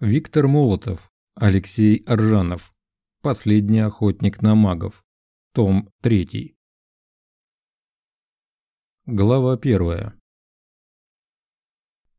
Виктор Молотов, Алексей Аржанов. Последний охотник на магов. Том 3. Глава 1.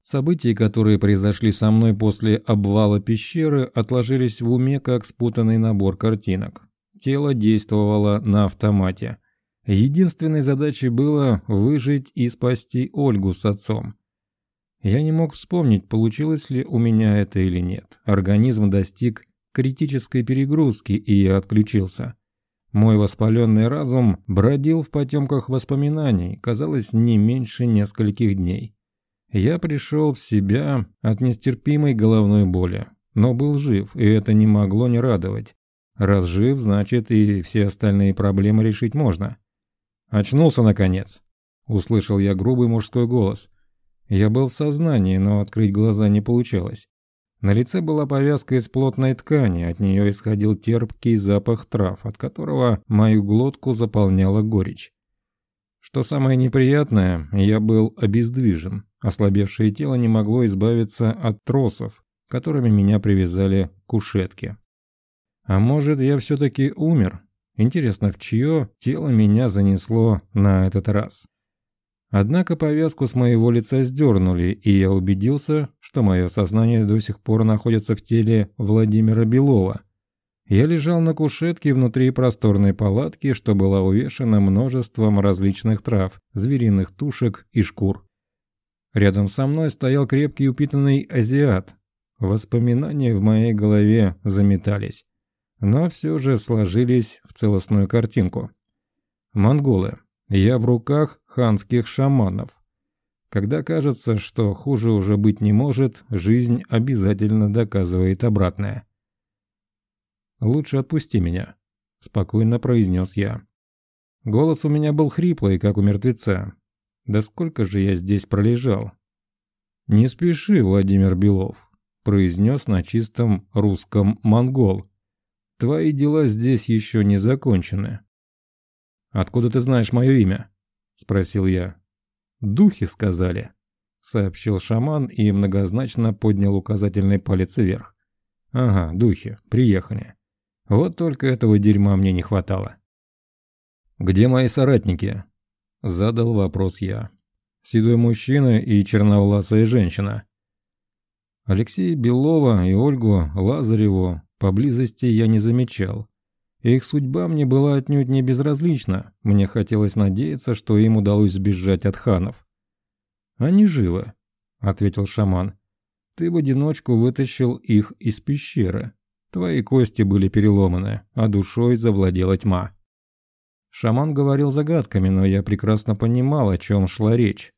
События, которые произошли со мной после обвала пещеры, отложились в уме как спутанный набор картинок. Тело действовало на автомате. Единственной задачей было выжить и спасти Ольгу с отцом. Я не мог вспомнить, получилось ли у меня это или нет. Организм достиг критической перегрузки, и отключился. Мой воспаленный разум бродил в потемках воспоминаний, казалось, не меньше нескольких дней. Я пришел в себя от нестерпимой головной боли, но был жив, и это не могло не радовать. Раз жив, значит и все остальные проблемы решить можно. Очнулся, наконец. Услышал я грубый мужской голос. Я был в сознании, но открыть глаза не получалось. На лице была повязка из плотной ткани, от нее исходил терпкий запах трав, от которого мою глотку заполняла горечь. Что самое неприятное, я был обездвижен. Ослабевшее тело не могло избавиться от тросов, которыми меня привязали к кушетке. А может, я все-таки умер? Интересно, в чье тело меня занесло на этот раз? Однако повязку с моего лица сдернули, и я убедился, что мое сознание до сих пор находится в теле Владимира Белова. Я лежал на кушетке внутри просторной палатки, что была увешана множеством различных трав, звериных тушек и шкур. Рядом со мной стоял крепкий упитанный азиат. Воспоминания в моей голове заметались, но все же сложились в целостную картинку. Монголы. Я в руках ханских шаманов. Когда кажется, что хуже уже быть не может, жизнь обязательно доказывает обратное. «Лучше отпусти меня», — спокойно произнес я. Голос у меня был хриплый, как у мертвеца. Да сколько же я здесь пролежал? «Не спеши, Владимир Белов», — произнес на чистом русском монгол. «Твои дела здесь еще не закончены». «Откуда ты знаешь мое имя?» — спросил я. «Духи сказали», — сообщил шаман и многозначно поднял указательный палец вверх. «Ага, духи, приехали. Вот только этого дерьма мне не хватало». «Где мои соратники?» — задал вопрос я. «Седой мужчина и черновласая женщина». Алексея Белова и Ольгу Лазареву поблизости я не замечал. Их судьба мне была отнюдь не безразлична, мне хотелось надеяться, что им удалось сбежать от ханов. «Они живы», — ответил шаман. «Ты в одиночку вытащил их из пещеры. Твои кости были переломаны, а душой завладела тьма». Шаман говорил загадками, но я прекрасно понимал, о чем шла речь.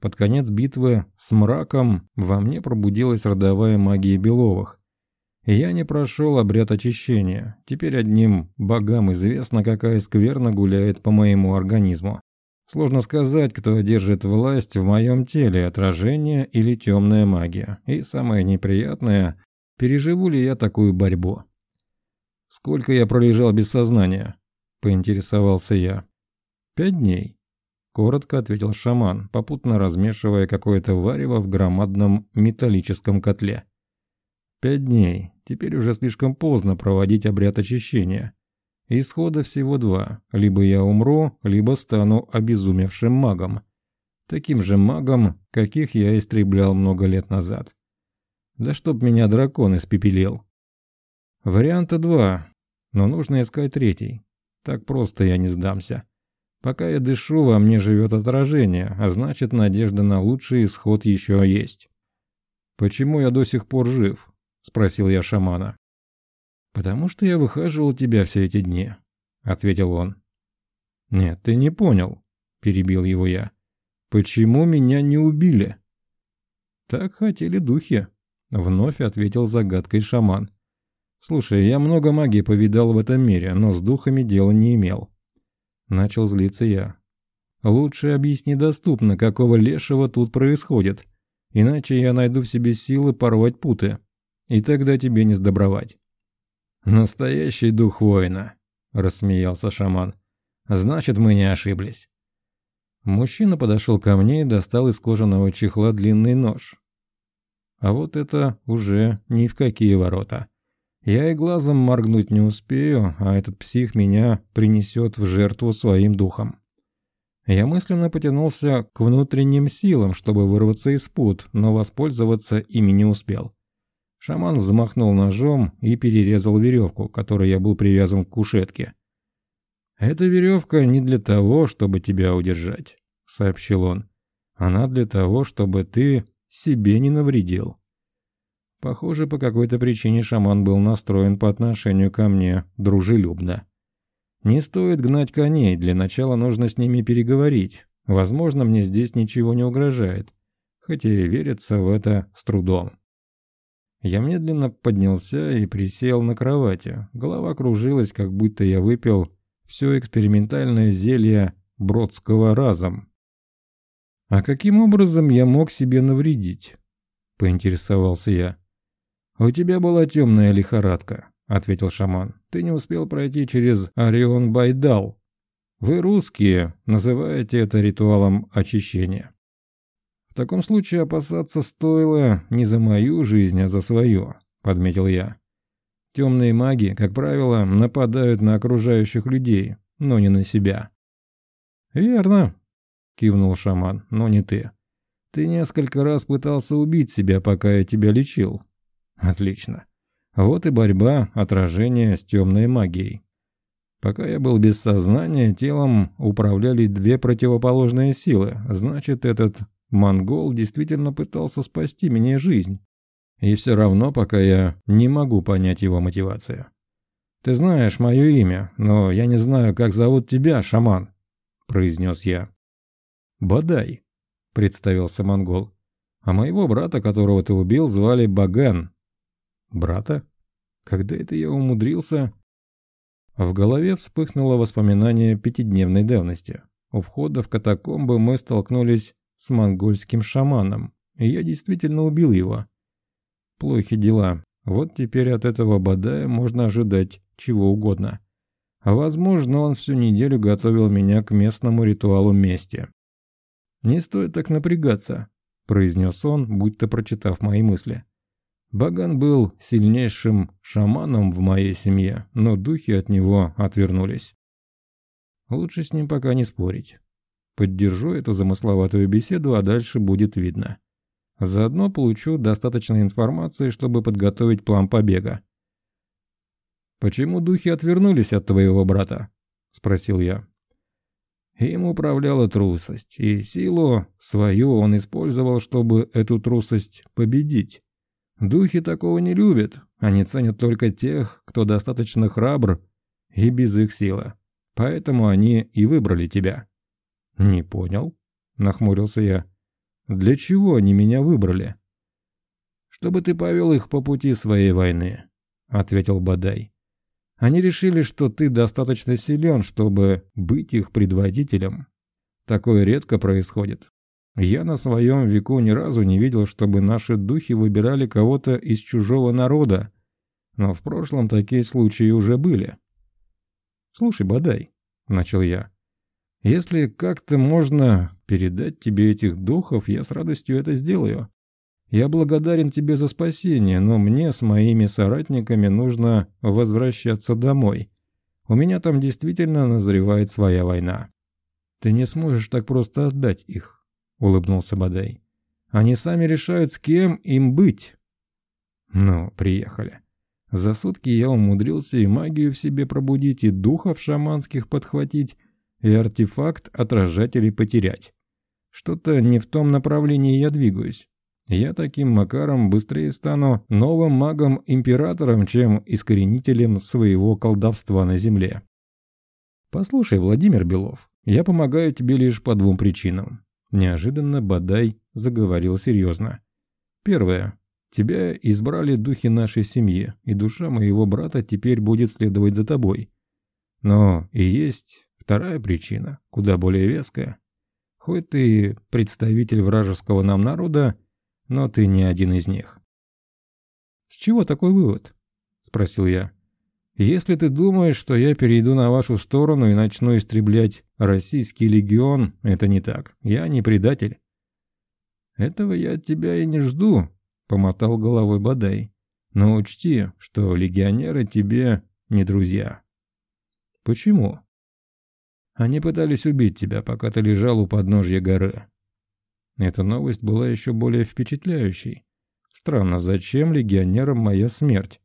Под конец битвы с мраком во мне пробудилась родовая магия Беловых, я не прошел обряд очищения. Теперь одним богам известно, какая скверна гуляет по моему организму. Сложно сказать, кто одержит власть в моем теле, отражение или темная магия. И самое неприятное, переживу ли я такую борьбу. «Сколько я пролежал без сознания?» – поинтересовался я. «Пять дней», – коротко ответил шаман, попутно размешивая какое-то варево в громадном металлическом котле. «Пять дней. Теперь уже слишком поздно проводить обряд очищения. Исхода всего два. Либо я умру, либо стану обезумевшим магом. Таким же магом, каких я истреблял много лет назад. Да чтоб меня дракон испепелил. Варианта два, но нужно искать третий. Так просто я не сдамся. Пока я дышу, во мне живет отражение, а значит надежда на лучший исход еще есть. Почему я до сих пор жив? — спросил я шамана. «Потому что я выхаживал тебя все эти дни», — ответил он. «Нет, ты не понял», — перебил его я. «Почему меня не убили?» «Так хотели духи», — вновь ответил загадкой шаман. «Слушай, я много магии повидал в этом мире, но с духами дела не имел». Начал злиться я. «Лучше объясни доступно, какого лешего тут происходит, иначе я найду в себе силы порвать путы» и тогда тебе не сдобровать». «Настоящий дух воина», — рассмеялся шаман. «Значит, мы не ошиблись». Мужчина подошел ко мне и достал из кожаного чехла длинный нож. А вот это уже ни в какие ворота. Я и глазом моргнуть не успею, а этот псих меня принесет в жертву своим духом. Я мысленно потянулся к внутренним силам, чтобы вырваться из пут, но воспользоваться ими не успел. Шаман взмахнул ножом и перерезал веревку, которой я был привязан к кушетке. «Эта веревка не для того, чтобы тебя удержать», — сообщил он. «Она для того, чтобы ты себе не навредил». Похоже, по какой-то причине шаман был настроен по отношению ко мне дружелюбно. Не стоит гнать коней, для начала нужно с ними переговорить. Возможно, мне здесь ничего не угрожает, хотя и верится в это с трудом. Я медленно поднялся и присел на кровати. Голова кружилась, как будто я выпил все экспериментальное зелье Бродского разом. «А каким образом я мог себе навредить?» — поинтересовался я. «У тебя была темная лихорадка», — ответил шаман. «Ты не успел пройти через Орион Байдал. Вы, русские, называете это ритуалом очищения. В таком случае опасаться стоило не за мою жизнь, а за свою», — подметил я. Темные маги, как правило, нападают на окружающих людей, но не на себя. «Верно», — кивнул шаман, — «но не ты. Ты несколько раз пытался убить себя, пока я тебя лечил. Отлично. Вот и борьба, отражение с темной магией. Пока я был без сознания, телом управляли две противоположные силы. Значит, этот монгол действительно пытался спасти мне жизнь. И все равно пока я не могу понять его мотивацию. «Ты знаешь мое имя, но я не знаю, как зовут тебя, шаман», — произнес я. «Бадай», — представился монгол. «А моего брата, которого ты убил, звали Баган. Брата? Когда это я умудрился? В голове вспыхнуло воспоминание пятидневной давности. У входа в катакомбы мы столкнулись с монгольским шаманом, и я действительно убил его. Плохи дела. Вот теперь от этого Бадая можно ожидать чего угодно. А возможно, он всю неделю готовил меня к местному ритуалу мести. «Не стоит так напрягаться», — произнес он, будто прочитав мои мысли. Баган был сильнейшим шаманом в моей семье, но духи от него отвернулись. Лучше с ним пока не спорить. Поддержу эту замысловатую беседу, а дальше будет видно. Заодно получу достаточно информации, чтобы подготовить план побега. «Почему духи отвернулись от твоего брата?» – спросил я. Им управляла трусость, и силу свою он использовал, чтобы эту трусость победить. Духи такого не любят, они ценят только тех, кто достаточно храбр и без их силы. Поэтому они и выбрали тебя». «Не понял», — нахмурился я. «Для чего они меня выбрали?» «Чтобы ты повел их по пути своей войны», — ответил Бадай. «Они решили, что ты достаточно силен, чтобы быть их предводителем. Такое редко происходит. Я на своем веку ни разу не видел, чтобы наши духи выбирали кого-то из чужого народа, но в прошлом такие случаи уже были. «Слушай, Бадай», — начал я, — «если как-то можно передать тебе этих духов, я с радостью это сделаю. Я благодарен тебе за спасение, но мне с моими соратниками нужно возвращаться домой. У меня там действительно назревает своя война. Ты не сможешь так просто отдать их». — улыбнулся Бадай. «Они сами решают, с кем им быть». «Ну, приехали. За сутки я умудрился и магию в себе пробудить, и духов шаманских подхватить, и артефакт отражателей потерять. Что-то не в том направлении я двигаюсь. Я таким макаром быстрее стану новым магом-императором, чем искоренителем своего колдовства на земле. Послушай, Владимир Белов, я помогаю тебе лишь по двум причинам. Неожиданно Бадай заговорил серьезно. «Первое. Тебя избрали духи нашей семьи, и душа моего брата теперь будет следовать за тобой. Но и есть вторая причина, куда более веская. Хоть ты представитель вражеского нам народа, но ты не один из них». «С чего такой вывод?» – спросил я. Если ты думаешь, что я перейду на вашу сторону и начну истреблять российский легион, это не так. Я не предатель. Этого я от тебя и не жду, — помотал головой Бадай. «Но учти, что легионеры тебе не друзья». «Почему?» «Они пытались убить тебя, пока ты лежал у подножья горы». Эта новость была еще более впечатляющей. Странно, зачем легионерам моя смерть?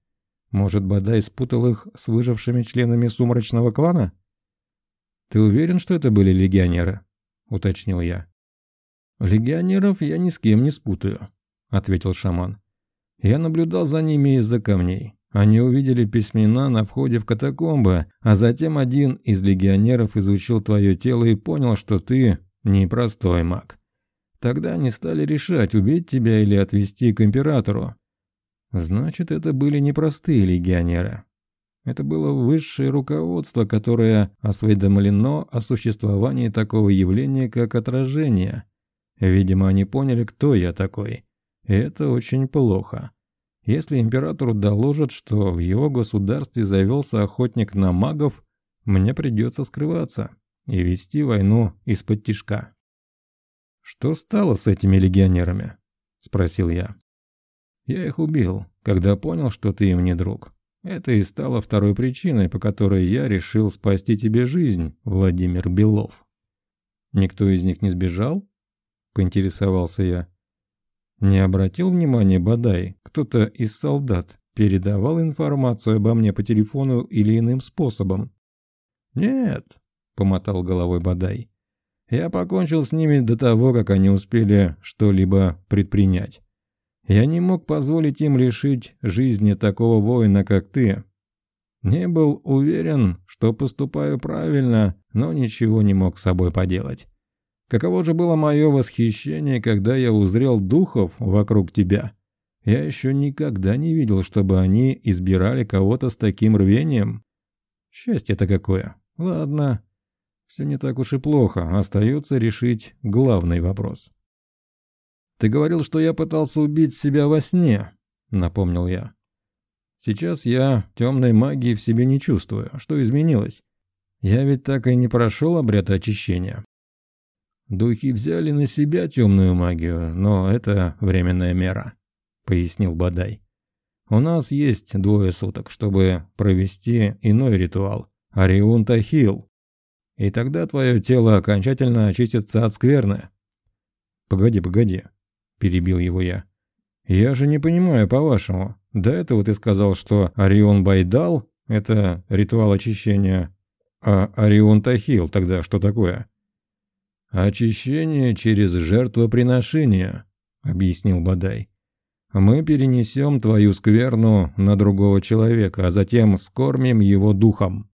Может, Бадай спутал их с выжившими членами сумрачного клана? «Ты уверен, что это были легионеры?» — уточнил я. «Легионеров я ни с кем не спутаю», — ответил шаман. «Я наблюдал за ними из-за камней. Они увидели письмена на входе в катакомбы, а затем один из легионеров изучил твое тело и понял, что ты непростой маг. Тогда они стали решать, убить тебя или отвезти к императору. Значит, это были непростые легионеры. Это было высшее руководство, которое осведомлено о существовании такого явления, как отражение. Видимо, они поняли, кто я такой. И это очень плохо. Если императору доложат, что в его государстве завелся охотник на магов, мне придется скрываться и вести войну из-под тишка. «Что стало с этими легионерами?» – спросил я. «Я их убил, когда понял, что ты им не друг. Это и стало второй причиной, по которой я решил спасти тебе жизнь, Владимир Белов». «Никто из них не сбежал?» – поинтересовался я. Не обратил внимания Бадай, кто-то из солдат передавал информацию обо мне по телефону или иным способом. «Нет», — помотал головой Бадай. «Я покончил с ними до того, как они успели что-либо предпринять. Я не мог позволить им лишить жизни такого воина, как ты. Не был уверен, что поступаю правильно, но ничего не мог с собой поделать. Каково же было мое восхищение, когда я узрел духов вокруг тебя. Я еще никогда не видел, чтобы они избирали кого-то с таким рвением. Счастье-то какое. Ладно, все не так уж и плохо, остается решить главный вопрос. «Ты говорил, что я пытался убить себя во сне», — напомнил я. «Сейчас я темной магии в себе не чувствую. Что изменилось? Я ведь так и не прошел обряд очищения. Духи взяли на себя темную магию, но это временная мера», — пояснил Бадай. «У нас есть двое суток, чтобы провести иной ритуал — Ариун Тахил. И тогда твое тело окончательно очистится от скверны». «Погоди, погоди», — перебил его я. «Я же не понимаю, по-вашему. До этого ты сказал, что Орион Байдал — это ритуал очищения, а Орион Тахил тогда что такое?» «Очищение через жертвоприношение», — объяснил Бадай. «Мы перенесем твою скверну на другого человека, а затем скормим его духом».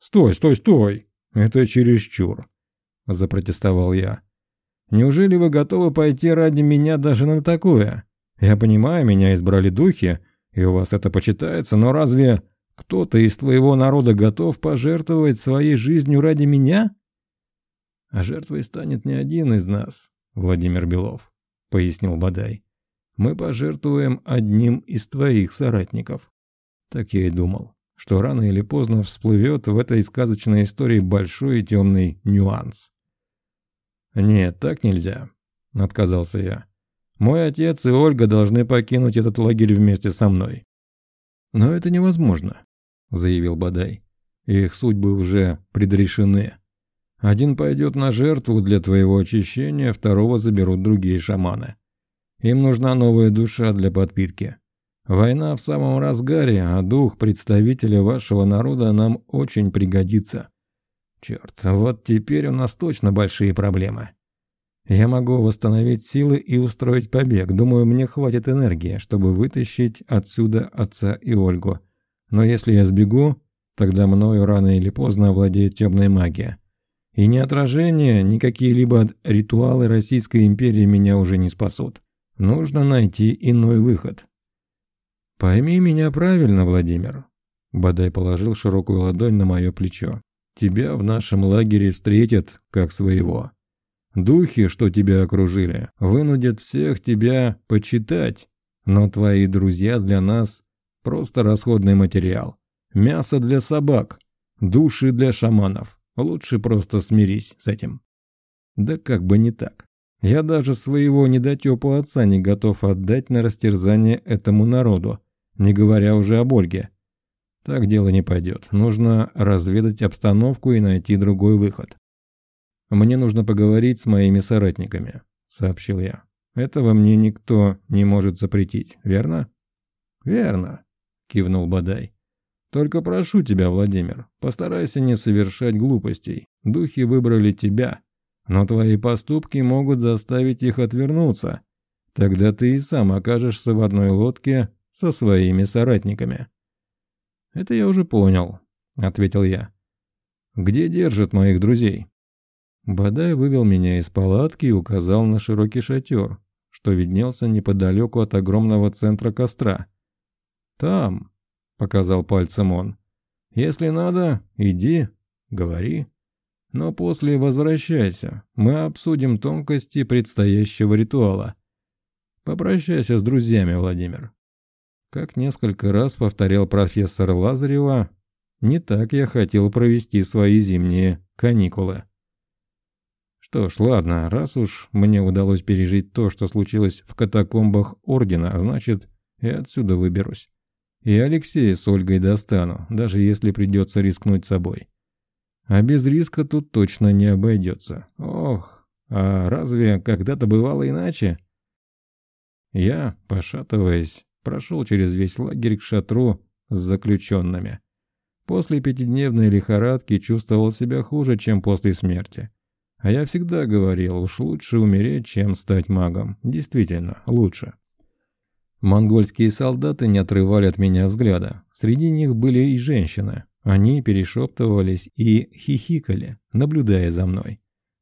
«Стой, стой, стой! Это чересчур!» — запротестовал я. «Неужели вы готовы пойти ради меня даже на такое? Я понимаю, меня избрали духи, и у вас это почитается, но разве кто-то из твоего народа готов пожертвовать своей жизнью ради меня?» А жертвой станет не один из нас, Владимир Белов, пояснил Бадай. Мы пожертвуем одним из твоих соратников. Так я и думал, что рано или поздно всплывет в этой сказочной истории большой и темный нюанс. «Нет, так нельзя», — отказался я. «Мой отец и Ольга должны покинуть этот лагерь вместе со мной». «Но это невозможно», — заявил Бадай. «Их судьбы уже предрешены». Один пойдет на жертву для твоего очищения, второго заберут другие шаманы. Им нужна новая душа для подпитки. Война в самом разгаре, а дух представителя вашего народа нам очень пригодится. Черт, вот теперь у нас точно большие проблемы. Я могу восстановить силы и устроить побег. Думаю, мне хватит энергии, чтобы вытащить отсюда отца и Ольгу. Но если я сбегу, тогда мною рано или поздно овладеет темная магия. И ни отражение, ни какие-либо ритуалы Российской империи меня уже не спасут. Нужно найти иной выход. «Пойми меня правильно, Владимир», — Бадай положил широкую ладонь на мое плечо. «Тебя в нашем лагере встретят как своего. Духи, что тебя окружили, вынудят всех тебя почитать, но твои друзья для нас — просто расходный материал, мясо для собак, души для шаманов. Лучше просто смирись с этим. Да как бы не так. Я даже своего недотепу отца не готов отдать на растерзание этому народу, не говоря уже об Ольге. Так дело не пойдет. Нужно разведать обстановку и найти другой выход. «Мне нужно поговорить с моими соратниками», — сообщил я. «Этого мне никто не может запретить, верно?» «Верно», — кивнул Бадай. «Только прошу тебя, Владимир, постарайся не совершать глупостей. Духи выбрали тебя, но твои поступки могут заставить их отвернуться. Тогда ты и сам окажешься в одной лодке со своими соратниками». «Это я уже понял», — ответил я. «Где держат моих друзей?» Бадай вывел меня из палатки и указал на широкий шатер, что виднелся неподалеку от огромного центра костра. «Там», — показал пальцем он, — «если надо, иди, говори». Но после возвращайся, мы обсудим тонкости предстоящего ритуала. Попрощайся с друзьями, Владимир. Как несколько раз повторял профессор Лазарева, не так я хотел провести свои зимние каникулы. Что ж, ладно, раз уж мне удалось пережить то, что случилось в катакомбах Ордена, значит, и отсюда выберусь. И Алексея с Ольгой достану, даже если придется рискнуть собой. А без риска тут точно не обойдется. Ох, а разве когда-то бывало иначе? Я, пошатываясь, прошел через весь лагерь к шатру с заключенными. После пятидневной лихорадки чувствовал себя хуже, чем после смерти. А я всегда говорил, уж лучше умереть, чем стать магом. Действительно, лучше. Монгольские солдаты не отрывали от меня взгляда. Среди них были и женщины. Они перешептывались и хихикали, наблюдая за мной.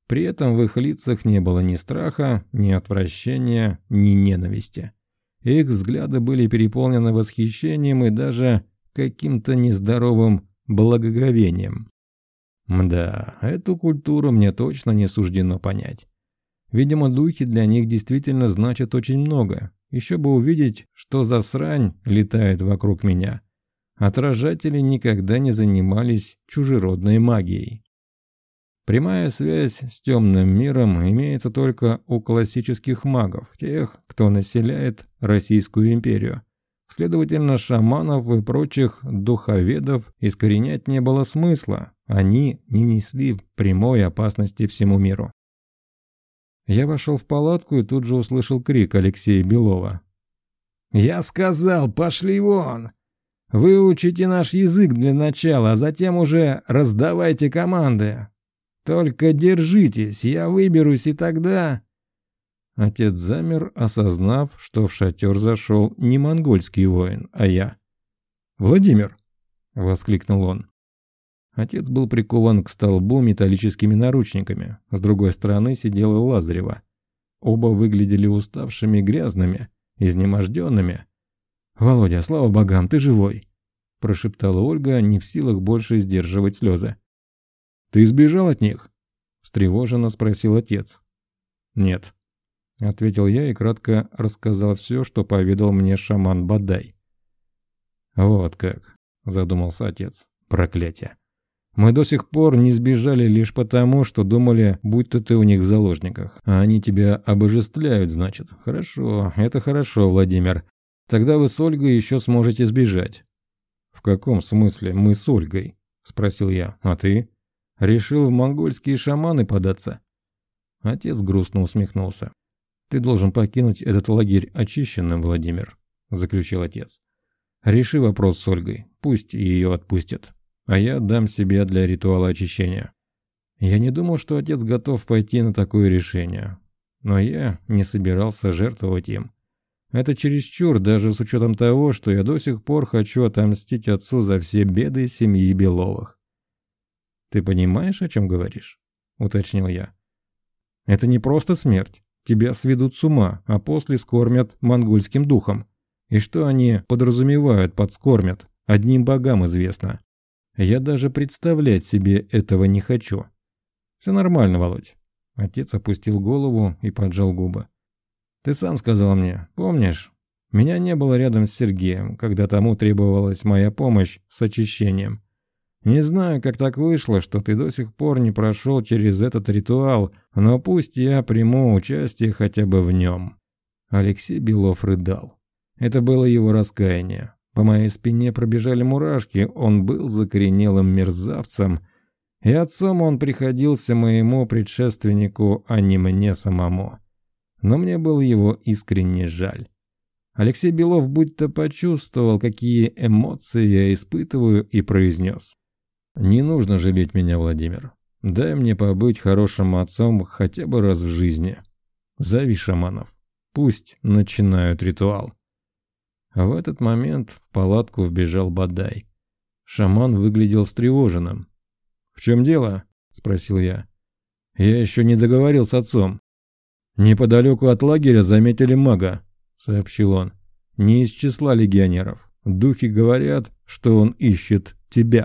При этом в их лицах не было ни страха, ни отвращения, ни ненависти. Их взгляды были переполнены восхищением и даже каким-то нездоровым благоговением. Мда, эту культуру мне точно не суждено понять. Видимо, духи для них действительно значат очень много. Еще бы увидеть, что за срань летает вокруг меня. Отражатели никогда не занимались чужеродной магией. Прямая связь с темным миром имеется только у классических магов, тех, кто населяет Российскую империю. Следовательно, шаманов и прочих духоведов искоренять не было смысла, они не несли прямой опасности всему миру. Я вошел в палатку и тут же услышал крик Алексея Белова. «Я сказал, пошли вон! Выучите наш язык для начала, а затем уже раздавайте команды. Только держитесь, я выберусь, и тогда...» Отец замер, осознав, что в шатер зашел не монгольский воин, а я. «Владимир!» — воскликнул он. Отец был прикован к столбу металлическими наручниками. С другой стороны сидела Лазарева. Оба выглядели уставшими грязными, изнеможденными. «Володя, слава богам, ты живой!» – прошептала Ольга, не в силах больше сдерживать слезы. «Ты сбежал от них?» – встревоженно спросил отец. «Нет», – ответил я и кратко рассказал все, что поведал мне шаман Бадай. «Вот как», – задумался отец. «Проклятие! Мы до сих пор не сбежали лишь потому, что думали, будто ты у них в заложниках. А они тебя обожествляют, значит. Хорошо, это хорошо, Владимир. Тогда вы с Ольгой еще сможете сбежать». «В каком смысле мы с Ольгой?» – спросил я. «А ты? Решил в монгольские шаманы податься?» Отец грустно усмехнулся. «Ты должен покинуть этот лагерь очищенным, Владимир», – заключил отец. «Реши вопрос с Ольгой, пусть ее отпустят, а я дам себе для ритуала очищения». Я не думал, что отец готов пойти на такое решение, но я не собирался жертвовать им. Это чересчур, даже с учетом того, что я до сих пор хочу отомстить отцу за все беды семьи Беловых. «Ты понимаешь, о чем говоришь?» — уточнил я. «Это не просто смерть. Тебя сведут с ума, а после скормят монгольским духом. И что они подразумевают под скормят, одним богам известно. Я даже представлять себе этого не хочу. Все нормально, Володь». Отец опустил голову и поджал губы. Ты сам сказал мне, помнишь? Меня не было рядом с Сергеем, когда тому требовалась моя помощь с очищением. Не знаю, как так вышло, что ты до сих пор не прошел через этот ритуал, но пусть я приму участие хотя бы в нем». Алексей Белов рыдал. Это было его раскаяние. По моей спине пробежали мурашки, он был закоренелым мерзавцем, и отцом он приходился моему предшественнику, а не мне самому. Но мне было его искренне жаль. Алексей Белов будто почувствовал, какие эмоции я испытываю, и произнес. «Не нужно жалеть меня, Владимир. Дай мне побыть хорошим отцом хотя бы раз в жизни. Зови шаманов. Пусть начинают ритуал». В этот момент в палатку вбежал Бадай. Шаман выглядел встревоженным. «В чем дело?» – спросил я. «Я еще не договорил с отцом». «Неподалеку от лагеря заметили мага», – сообщил он. «Не из числа легионеров. Духи говорят, что он ищет тебя».